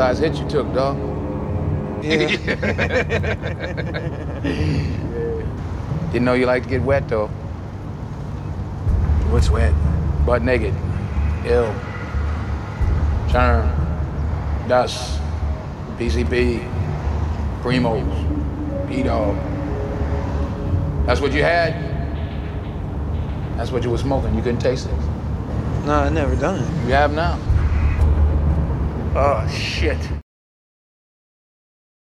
size hit you took, dog. Yeah. Didn't know you like to get wet, though. What's wet? Butt naked. Ill. Germ. Dust. PCP. Primos. P-Dog. That's what you had? That's what you were smoking. You couldn't taste it. No, I never done it. You have now. Oh, shit.